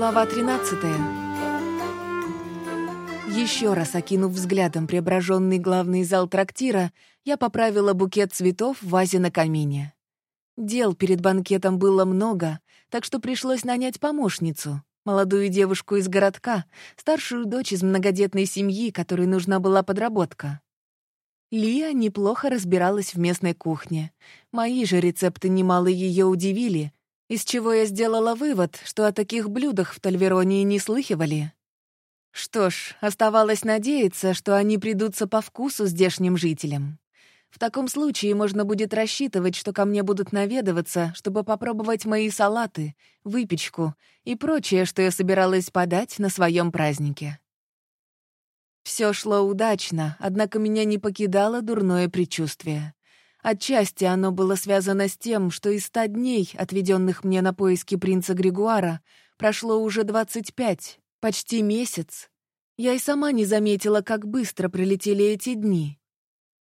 Глава 13 Еще раз окинув взглядом преображенный главный зал трактира, я поправила букет цветов в вазе на камине. Дел перед банкетом было много, так что пришлось нанять помощницу, молодую девушку из городка, старшую дочь из многодетной семьи, которой нужна была подработка. Лия неплохо разбиралась в местной кухне. Мои же рецепты немало ее удивили, из чего я сделала вывод, что о таких блюдах в Тальверонии не слыхивали. Что ж, оставалось надеяться, что они придутся по вкусу здешним жителям. В таком случае можно будет рассчитывать, что ко мне будут наведываться, чтобы попробовать мои салаты, выпечку и прочее, что я собиралась подать на своем празднике. Все шло удачно, однако меня не покидало дурное предчувствие. Отчасти оно было связано с тем, что из ста дней, отведенных мне на поиски принца Григуара, прошло уже двадцать пять, почти месяц. Я и сама не заметила, как быстро пролетели эти дни.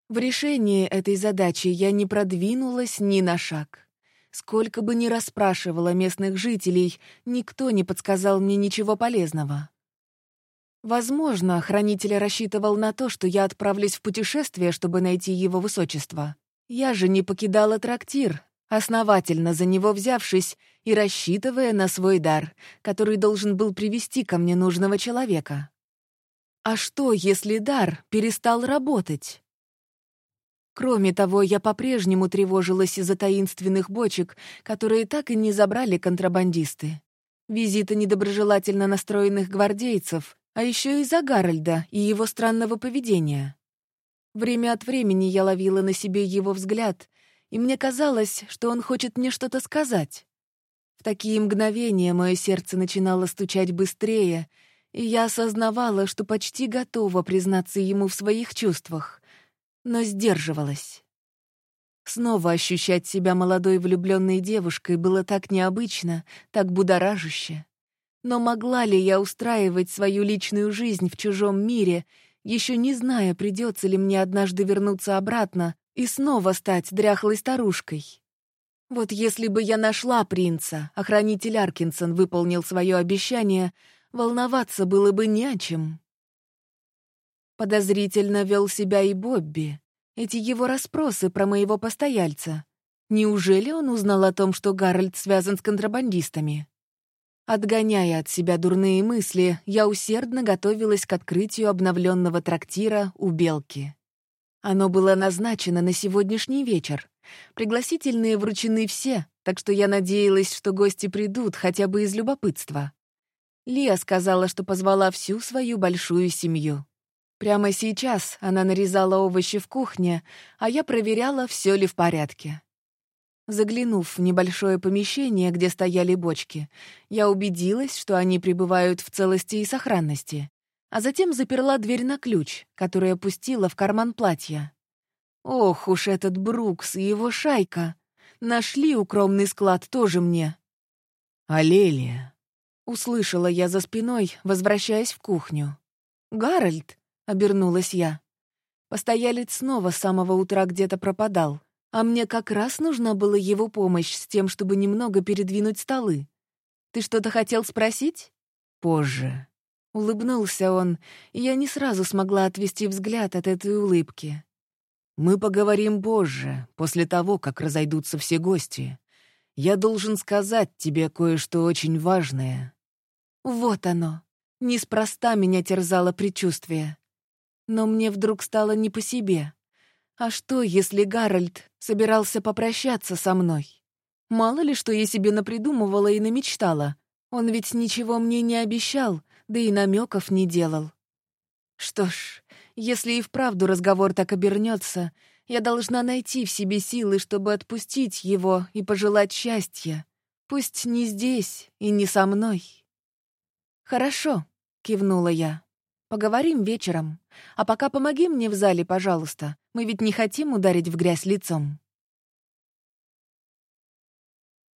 В решении этой задачи я не продвинулась ни на шаг. Сколько бы ни расспрашивала местных жителей, никто не подсказал мне ничего полезного. Возможно, хранитель рассчитывал на то, что я отправлюсь в путешествие, чтобы найти его высочество. Я же не покидала трактир, основательно за него взявшись и рассчитывая на свой дар, который должен был привести ко мне нужного человека. А что, если дар перестал работать? Кроме того, я по-прежнему тревожилась из-за таинственных бочек, которые так и не забрали контрабандисты. Визита недоброжелательно настроенных гвардейцев, а еще из-за Гарольда и его странного поведения. Время от времени я ловила на себе его взгляд, и мне казалось, что он хочет мне что-то сказать. В такие мгновения мое сердце начинало стучать быстрее, и я осознавала, что почти готова признаться ему в своих чувствах, но сдерживалась. Снова ощущать себя молодой влюбленной девушкой было так необычно, так будоражуще. Но могла ли я устраивать свою личную жизнь в чужом мире — еще не зная, придется ли мне однажды вернуться обратно и снова стать дряхлой старушкой. Вот если бы я нашла принца, охранитель Аркинсон выполнил свое обещание, волноваться было бы не о чем. Подозрительно вел себя и Бобби. Эти его расспросы про моего постояльца. Неужели он узнал о том, что Гарольд связан с контрабандистами? Отгоняя от себя дурные мысли, я усердно готовилась к открытию обновленного трактира у Белки. Оно было назначено на сегодняшний вечер. Пригласительные вручены все, так что я надеялась, что гости придут хотя бы из любопытства. Лия сказала, что позвала всю свою большую семью. Прямо сейчас она нарезала овощи в кухне, а я проверяла, все ли в порядке. Заглянув в небольшое помещение, где стояли бочки, я убедилась, что они пребывают в целости и сохранности, а затем заперла дверь на ключ, который опустила в карман платья. Ох уж этот Брукс и его шайка! Нашли укромный склад тоже мне. «Алелия!» — услышала я за спиной, возвращаясь в кухню. «Гарольд!» — обернулась я. Постоялец снова с самого утра где-то пропадал. А мне как раз нужна была его помощь с тем, чтобы немного передвинуть столы. Ты что-то хотел спросить? Позже. Улыбнулся он, и я не сразу смогла отвести взгляд от этой улыбки. Мы поговорим позже, после того, как разойдутся все гости. Я должен сказать тебе кое-что очень важное. Вот оно. Неспроста меня терзало предчувствие. Но мне вдруг стало не по себе. А что, если Гарольд собирался попрощаться со мной? Мало ли, что я себе напридумывала и намечтала. Он ведь ничего мне не обещал, да и намеков не делал. Что ж, если и вправду разговор так обернется, я должна найти в себе силы, чтобы отпустить его и пожелать счастья. Пусть не здесь и не со мной. «Хорошо», — кивнула я. Поговорим вечером. А пока помоги мне в зале, пожалуйста. Мы ведь не хотим ударить в грязь лицом».